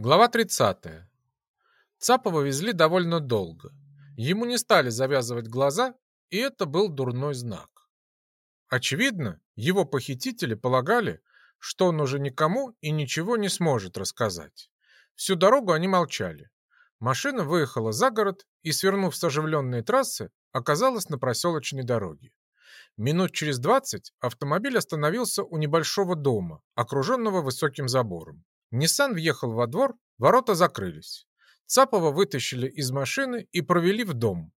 Глава 30. Цапова везли довольно долго. Ему не стали завязывать глаза, и это был дурной знак. Очевидно, его похитители полагали, что он уже никому и ничего не сможет рассказать. Всю дорогу они молчали. Машина выехала за город и, свернув с оживленной трассы, оказалась на проселочной дороге. Минут через двадцать автомобиль остановился у небольшого дома, окруженного высоким забором. Ниссан въехал во двор, ворота закрылись. Цапова вытащили из машины и провели в дом.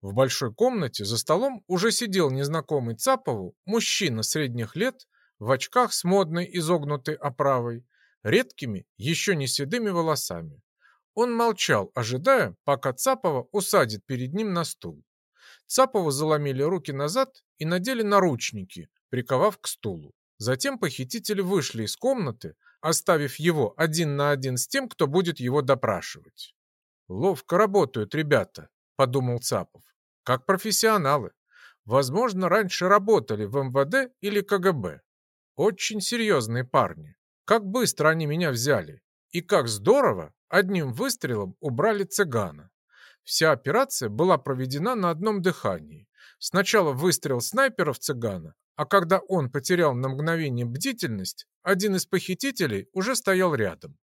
В большой комнате за столом уже сидел незнакомый Цапову мужчина средних лет в очках с модной изогнутой оправой, редкими, еще не седыми волосами. Он молчал, ожидая, пока Цапова усадит перед ним на стул. Цапову заломили руки назад и надели наручники, приковав к стулу. Затем похитители вышли из комнаты, оставив его один на один с тем, кто будет его допрашивать. «Ловко работают ребята», — подумал Цапов. «Как профессионалы. Возможно, раньше работали в МВД или КГБ. Очень серьезные парни. Как быстро они меня взяли. И как здорово одним выстрелом убрали цыгана. Вся операция была проведена на одном дыхании. Сначала выстрел снайпера в цыгана, а когда он потерял на мгновение бдительность, один из похитителей уже стоял рядом.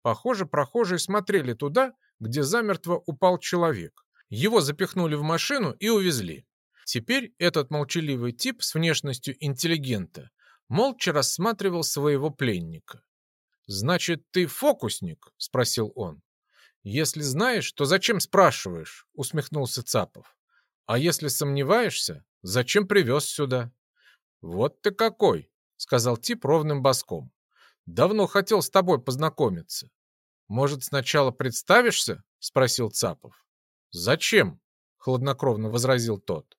Похоже, прохожие смотрели туда, где замертво упал человек. Его запихнули в машину и увезли. Теперь этот молчаливый тип с внешностью интеллигента молча рассматривал своего пленника. «Значит, ты фокусник?» – спросил он. «Если знаешь, то зачем спрашиваешь?» – усмехнулся Цапов. «А если сомневаешься, зачем привез сюда?» «Вот ты какой!» — сказал тип ровным боском. «Давно хотел с тобой познакомиться». «Может, сначала представишься?» — спросил Цапов. «Зачем?» — хладнокровно возразил тот.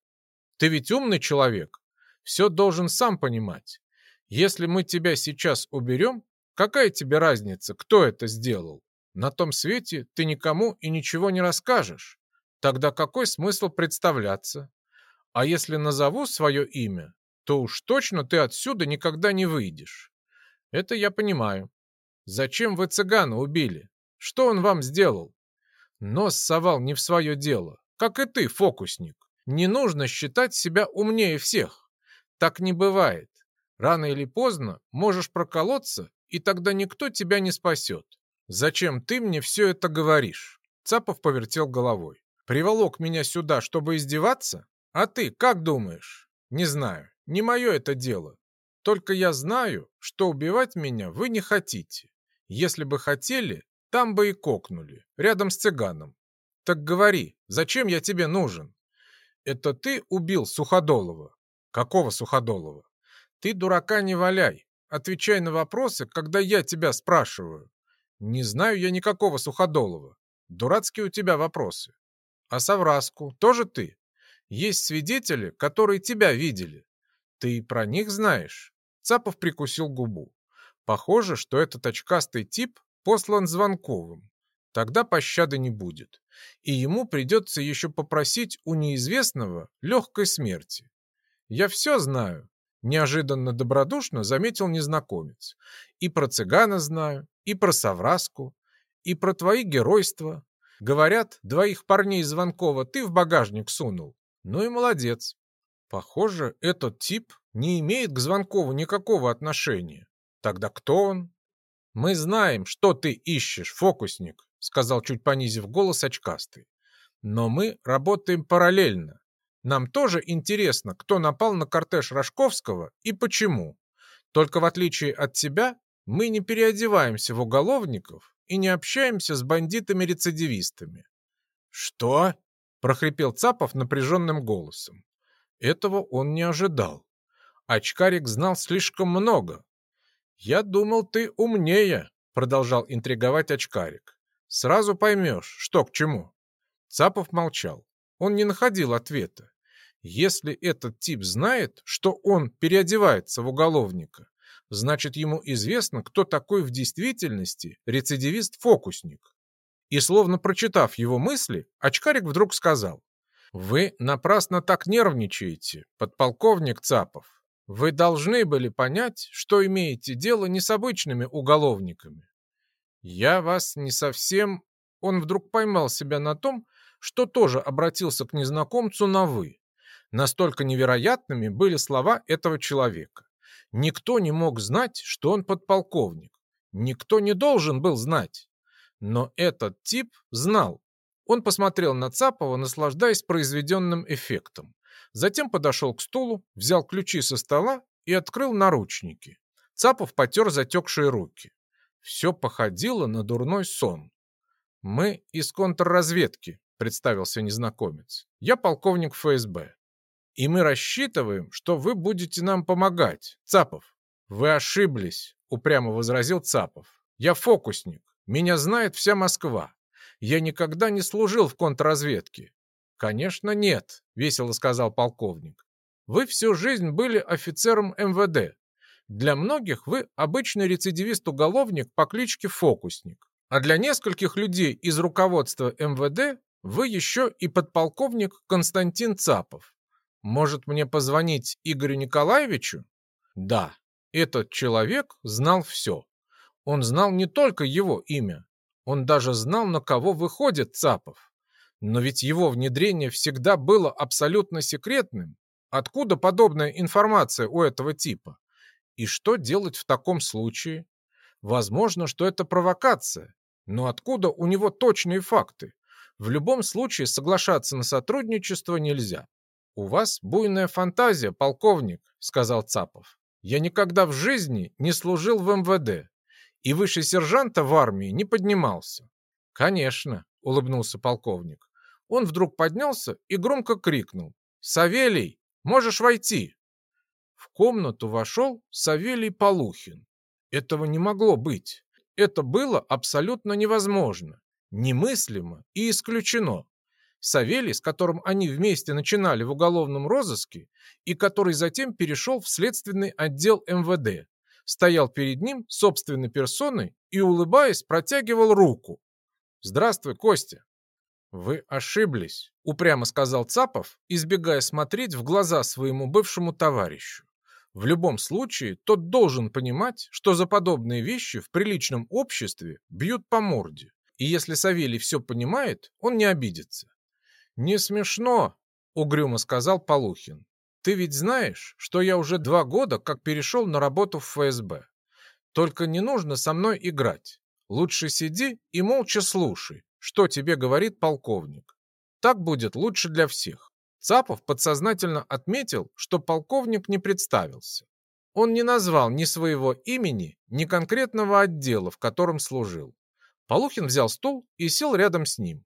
«Ты ведь умный человек. Все должен сам понимать. Если мы тебя сейчас уберем, какая тебе разница, кто это сделал? На том свете ты никому и ничего не расскажешь. Тогда какой смысл представляться? А если назову свое имя, то уж точно ты отсюда никогда не выйдешь. Это я понимаю. Зачем вы цыгана убили? Что он вам сделал? Нос совал не в свое дело, как и ты, фокусник. Не нужно считать себя умнее всех. Так не бывает. Рано или поздно можешь проколоться, и тогда никто тебя не спасет. Зачем ты мне все это говоришь? Цапов повертел головой. Приволок меня сюда, чтобы издеваться? А ты как думаешь? Не знаю. Не мое это дело. Только я знаю, что убивать меня вы не хотите. Если бы хотели, там бы и кокнули, рядом с цыганом. Так говори, зачем я тебе нужен? Это ты убил Суходолова? Какого Суходолова? Ты дурака не валяй. Отвечай на вопросы, когда я тебя спрашиваю. Не знаю я никакого Суходолова. Дурацкие у тебя вопросы. А Савраску тоже ты? Есть свидетели, которые тебя видели. Ты про них знаешь?» Цапов прикусил губу. «Похоже, что этот очкастый тип послан Звонковым. Тогда пощады не будет. И ему придется еще попросить у неизвестного легкой смерти. Я все знаю, неожиданно добродушно заметил незнакомец. И про цыгана знаю, и про совраску, и про твои геройства. Говорят, двоих парней Звонкова ты в багажник сунул. Ну и молодец. Похоже, этот тип не имеет к Звонкову никакого отношения. Тогда кто он? Мы знаем, что ты ищешь, фокусник, сказал чуть понизив голос очкастый. Но мы работаем параллельно. Нам тоже интересно, кто напал на кортеж Рожковского и почему. Только в отличие от тебя, мы не переодеваемся в уголовников и не общаемся с бандитами-рецидивистами. «Что?» – прохрипел Цапов напряженным голосом. Этого он не ожидал. Очкарик знал слишком много. «Я думал, ты умнее», — продолжал интриговать очкарик. «Сразу поймешь, что к чему». Цапов молчал. Он не находил ответа. Если этот тип знает, что он переодевается в уголовника, значит ему известно, кто такой в действительности рецидивист-фокусник. И словно прочитав его мысли, очкарик вдруг сказал, вы напрасно так нервничаете, подполковник Цапов. Вы должны были понять, что имеете дело не с обычными уголовниками. Я вас не совсем... Он вдруг поймал себя на том, что тоже обратился к незнакомцу на «вы». Настолько невероятными были слова этого человека. Никто не мог знать, что он подполковник. Никто не должен был знать. Но этот тип знал. Он посмотрел на Цапова, наслаждаясь произведенным эффектом. Затем подошел к стулу, взял ключи со стола и открыл наручники. Цапов потер затекшие руки. Все походило на дурной сон. «Мы из контрразведки», — представился незнакомец. «Я полковник ФСБ. И мы рассчитываем, что вы будете нам помогать, Цапов». «Вы ошиблись», — упрямо возразил Цапов. «Я фокусник. Меня знает вся Москва. Я никогда не служил в контрразведке». «Конечно, нет», — весело сказал полковник. «Вы всю жизнь были офицером МВД. Для многих вы обычный рецидивист-уголовник по кличке Фокусник. А для нескольких людей из руководства МВД вы еще и подполковник Константин Цапов. Может мне позвонить Игорю Николаевичу? Да, этот человек знал все. Он знал не только его имя, он даже знал, на кого выходит Цапов. Но ведь его внедрение всегда было абсолютно секретным. Откуда подобная информация у этого типа? И что делать в таком случае? Возможно, что это провокация. Но откуда у него точные факты? В любом случае соглашаться на сотрудничество нельзя. «У вас буйная фантазия, полковник», — сказал Цапов. «Я никогда в жизни не служил в МВД и выше сержанта в армии не поднимался». «Конечно», — улыбнулся полковник. Он вдруг поднялся и громко крикнул. «Савелий, можешь войти!» В комнату вошел Савелий Полухин. Этого не могло быть. Это было абсолютно невозможно, немыслимо и исключено. Савелий, с которым они вместе начинали в уголовном розыске и который затем перешел в следственный отдел МВД, стоял перед ним собственной персоной и, улыбаясь, протягивал руку. «Здравствуй, Костя!» «Вы ошиблись», — упрямо сказал Цапов, избегая смотреть в глаза своему бывшему товарищу. В любом случае, тот должен понимать, что за подобные вещи в приличном обществе бьют по морде. И если Савелий все понимает, он не обидится. «Не смешно», — угрюмо сказал Полухин. «Ты ведь знаешь, что я уже два года как перешел на работу в ФСБ. Только не нужно со мной играть. Лучше сиди и молча слушай, что тебе говорит полковник. Так будет лучше для всех. Цапов подсознательно отметил, что полковник не представился. Он не назвал ни своего имени, ни конкретного отдела, в котором служил. Полухин взял стул и сел рядом с ним.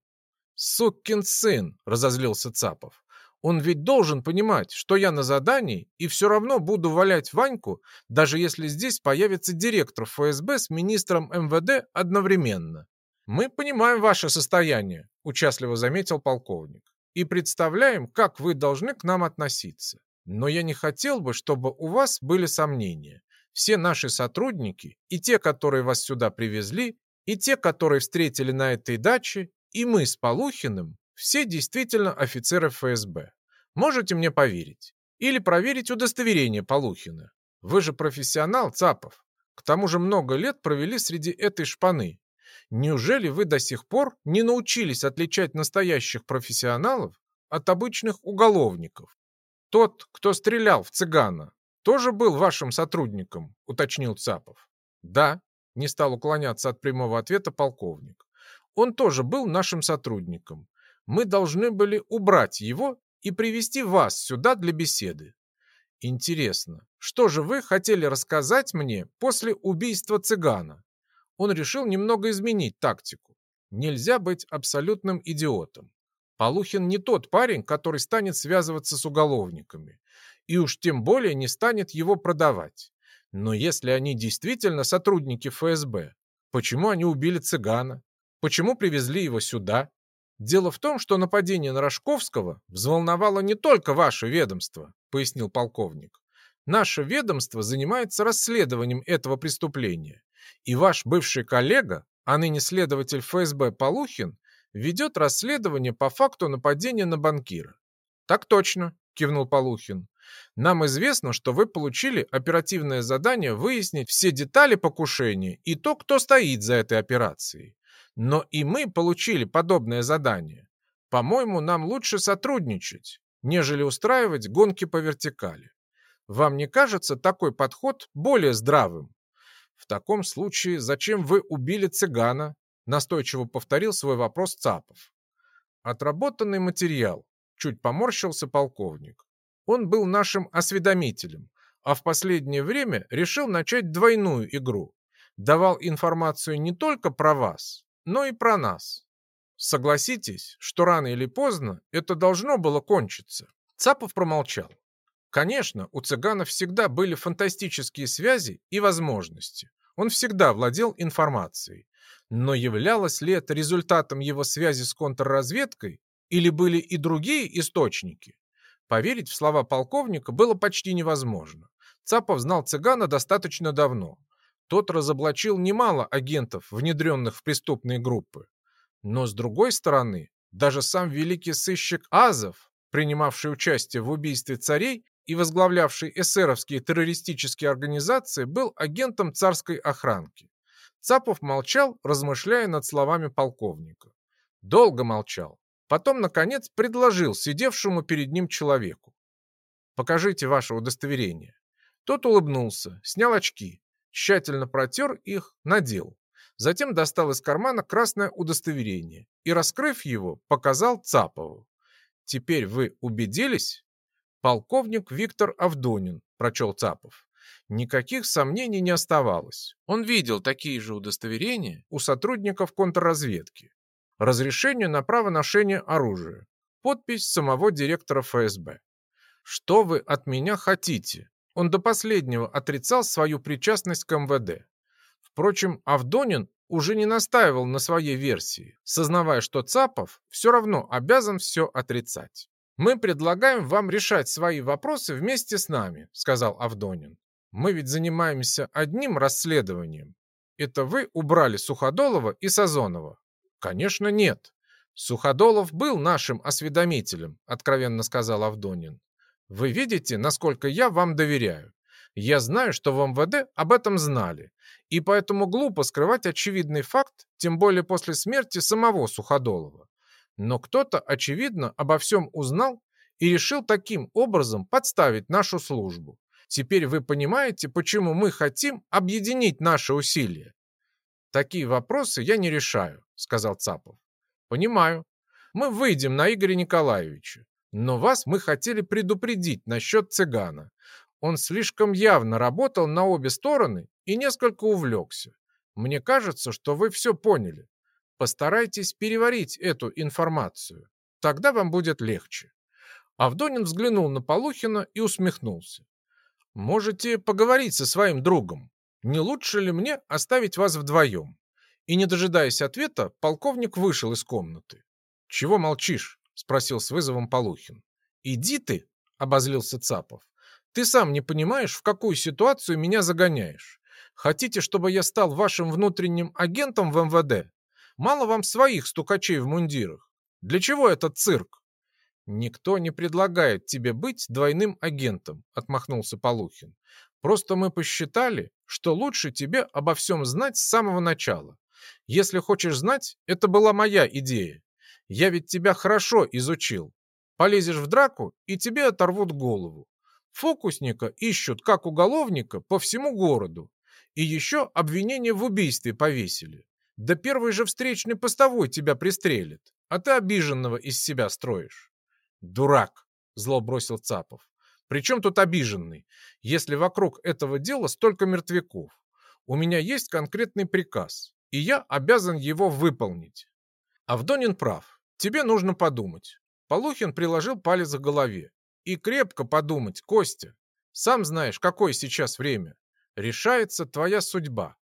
«Сукин сын!» – разозлился Цапов. «Он ведь должен понимать, что я на задании и все равно буду валять Ваньку, даже если здесь появится директор ФСБ с министром МВД одновременно». «Мы понимаем ваше состояние», – участливо заметил полковник и представляем, как вы должны к нам относиться. Но я не хотел бы, чтобы у вас были сомнения. Все наши сотрудники, и те, которые вас сюда привезли, и те, которые встретили на этой даче, и мы с Полухиным, все действительно офицеры ФСБ. Можете мне поверить? Или проверить удостоверение Полухина. Вы же профессионал, Цапов. К тому же много лет провели среди этой шпаны. Неужели вы до сих пор не научились отличать настоящих профессионалов от обычных уголовников? Тот, кто стрелял в цыгана, тоже был вашим сотрудником, уточнил Цапов. Да, не стал уклоняться от прямого ответа полковник. Он тоже был нашим сотрудником. Мы должны были убрать его и привести вас сюда для беседы. Интересно, что же вы хотели рассказать мне после убийства цыгана? он решил немного изменить тактику. Нельзя быть абсолютным идиотом. Полухин не тот парень, который станет связываться с уголовниками. И уж тем более не станет его продавать. Но если они действительно сотрудники ФСБ, почему они убили цыгана? Почему привезли его сюда? Дело в том, что нападение на Рожковского взволновало не только ваше ведомство, пояснил полковник. Наше ведомство занимается расследованием этого преступления. И ваш бывший коллега, а ныне следователь ФСБ Полухин, ведет расследование по факту нападения на банкира. Так точно, кивнул Полухин. Нам известно, что вы получили оперативное задание выяснить все детали покушения и то, кто стоит за этой операцией. Но и мы получили подобное задание. По-моему, нам лучше сотрудничать, нежели устраивать гонки по вертикали. Вам не кажется такой подход более здравым? В таком случае, зачем вы убили цыгана? Настойчиво повторил свой вопрос Цапов. Отработанный материал. Чуть поморщился полковник. Он был нашим осведомителем, а в последнее время решил начать двойную игру. Давал информацию не только про вас, но и про нас. Согласитесь, что рано или поздно это должно было кончиться. Цапов промолчал. Конечно, у цыганов всегда были фантастические связи и возможности. Он всегда владел информацией. Но являлось ли это результатом его связи с контрразведкой или были и другие источники? Поверить в слова полковника было почти невозможно. Цапов знал цыгана достаточно давно. Тот разоблачил немало агентов, внедренных в преступные группы. Но с другой стороны, даже сам великий сыщик Азов, принимавший участие в убийстве царей и возглавлявший эсеровские террористические организации, был агентом царской охранки. Цапов молчал, размышляя над словами полковника. Долго молчал. Потом, наконец, предложил сидевшему перед ним человеку. «Покажите ваше удостоверение». Тот улыбнулся, снял очки, тщательно протер их, надел. Затем достал из кармана красное удостоверение и, раскрыв его, показал Цапову. «Теперь вы убедились?» «Полковник Виктор Авдонин», – прочел Цапов. Никаких сомнений не оставалось. Он видел такие же удостоверения у сотрудников контрразведки. Разрешение на право ношения оружия. Подпись самого директора ФСБ. «Что вы от меня хотите?» Он до последнего отрицал свою причастность к МВД. Впрочем, Авдонин уже не настаивал на своей версии, сознавая, что Цапов все равно обязан все отрицать. «Мы предлагаем вам решать свои вопросы вместе с нами», — сказал Авдонин. «Мы ведь занимаемся одним расследованием. Это вы убрали Суходолова и Сазонова?» «Конечно, нет. Суходолов был нашим осведомителем», — откровенно сказал Авдонин. «Вы видите, насколько я вам доверяю. Я знаю, что в МВД об этом знали, и поэтому глупо скрывать очевидный факт, тем более после смерти самого Суходолова. Но кто-то, очевидно, обо всем узнал и решил таким образом подставить нашу службу. Теперь вы понимаете, почему мы хотим объединить наши усилия? Такие вопросы я не решаю, сказал Цапов. Понимаю. Мы выйдем на Игоря Николаевича. Но вас мы хотели предупредить насчет цыгана. Он слишком явно работал на обе стороны и несколько увлекся. Мне кажется, что вы все поняли. Постарайтесь переварить эту информацию. Тогда вам будет легче. Авдонин взглянул на Полухина и усмехнулся. Можете поговорить со своим другом. Не лучше ли мне оставить вас вдвоем? И, не дожидаясь ответа, полковник вышел из комнаты. «Чего молчишь?» — спросил с вызовом Полухин. «Иди ты!» — обозлился Цапов. «Ты сам не понимаешь, в какую ситуацию меня загоняешь. Хотите, чтобы я стал вашим внутренним агентом в МВД? Мало вам своих стукачей в мундирах. Для чего этот цирк? Никто не предлагает тебе быть двойным агентом, отмахнулся Полухин. Просто мы посчитали, что лучше тебе обо всем знать с самого начала. Если хочешь знать, это была моя идея. Я ведь тебя хорошо изучил. Полезешь в драку, и тебе оторвут голову. Фокусника ищут как уголовника по всему городу. И еще обвинение в убийстве повесили. Да первый же встречный постовой тебя пристрелит, а ты обиженного из себя строишь. Дурак, зло бросил Цапов. Причем тут обиженный, если вокруг этого дела столько мертвяков? У меня есть конкретный приказ, и я обязан его выполнить. Авдонин прав. Тебе нужно подумать. Полухин приложил палец к голове. И крепко подумать, Костя. Сам знаешь, какое сейчас время. Решается твоя судьба.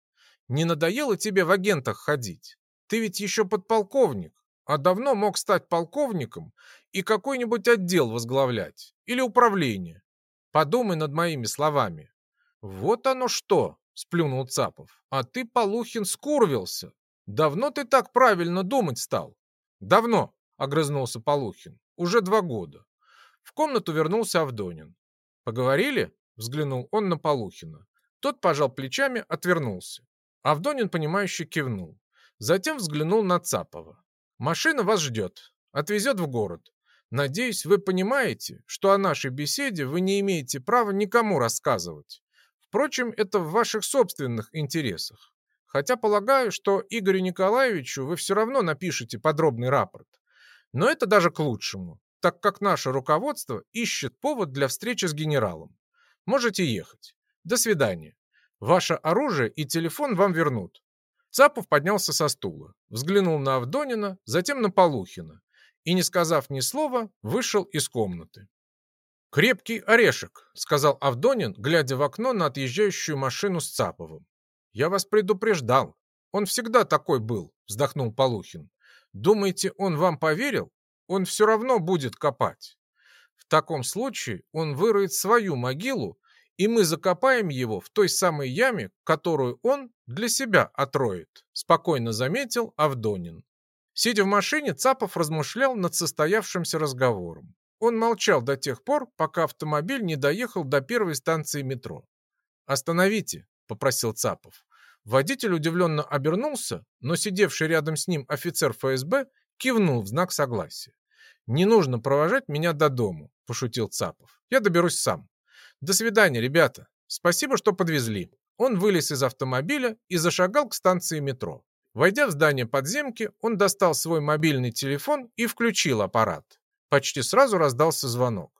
Не надоело тебе в агентах ходить? Ты ведь еще подполковник, а давно мог стать полковником и какой-нибудь отдел возглавлять или управление. Подумай над моими словами. Вот оно что, сплюнул Цапов. А ты, Полухин, скурвился. Давно ты так правильно думать стал? Давно, огрызнулся Полухин. Уже два года. В комнату вернулся Авдонин. «Поговорили?» — взглянул он на Полухина. Тот пожал плечами, отвернулся. Авдонин, понимающе кивнул. Затем взглянул на Цапова. «Машина вас ждет. Отвезет в город. Надеюсь, вы понимаете, что о нашей беседе вы не имеете права никому рассказывать. Впрочем, это в ваших собственных интересах. Хотя полагаю, что Игорю Николаевичу вы все равно напишете подробный рапорт. Но это даже к лучшему, так как наше руководство ищет повод для встречи с генералом. Можете ехать. До свидания. Ваше оружие и телефон вам вернут. Цапов поднялся со стула, взглянул на Авдонина, затем на Полухина и, не сказав ни слова, вышел из комнаты. «Крепкий орешек», — сказал Авдонин, глядя в окно на отъезжающую машину с Цаповым. «Я вас предупреждал. Он всегда такой был», — вздохнул Полухин. «Думаете, он вам поверил? Он все равно будет копать. В таком случае он выроет свою могилу, и мы закопаем его в той самой яме, которую он для себя отроет», — спокойно заметил Авдонин. Сидя в машине, Цапов размышлял над состоявшимся разговором. Он молчал до тех пор, пока автомобиль не доехал до первой станции метро. «Остановите», — попросил Цапов. Водитель удивленно обернулся, но сидевший рядом с ним офицер ФСБ кивнул в знак согласия. «Не нужно провожать меня до дому», — пошутил Цапов. «Я доберусь сам. До свидания, ребята. Спасибо, что подвезли». Он вылез из автомобиля и зашагал к станции метро. Войдя в здание подземки, он достал свой мобильный телефон и включил аппарат. Почти сразу раздался звонок.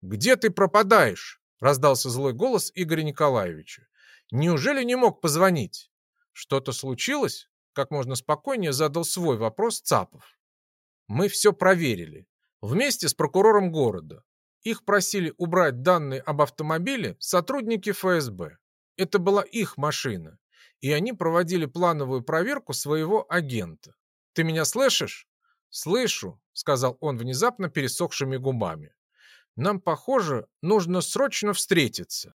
«Где ты пропадаешь?» – раздался злой голос Игоря Николаевича. «Неужели не мог позвонить?» «Что-то случилось?» – как можно спокойнее задал свой вопрос Цапов. «Мы все проверили. Вместе с прокурором города. Их просили убрать данные об автомобиле сотрудники ФСБ. Это была их машина, и они проводили плановую проверку своего агента. Ты меня слышишь? «Слышу», — сказал он внезапно пересохшими губами. «Нам, похоже, нужно срочно встретиться.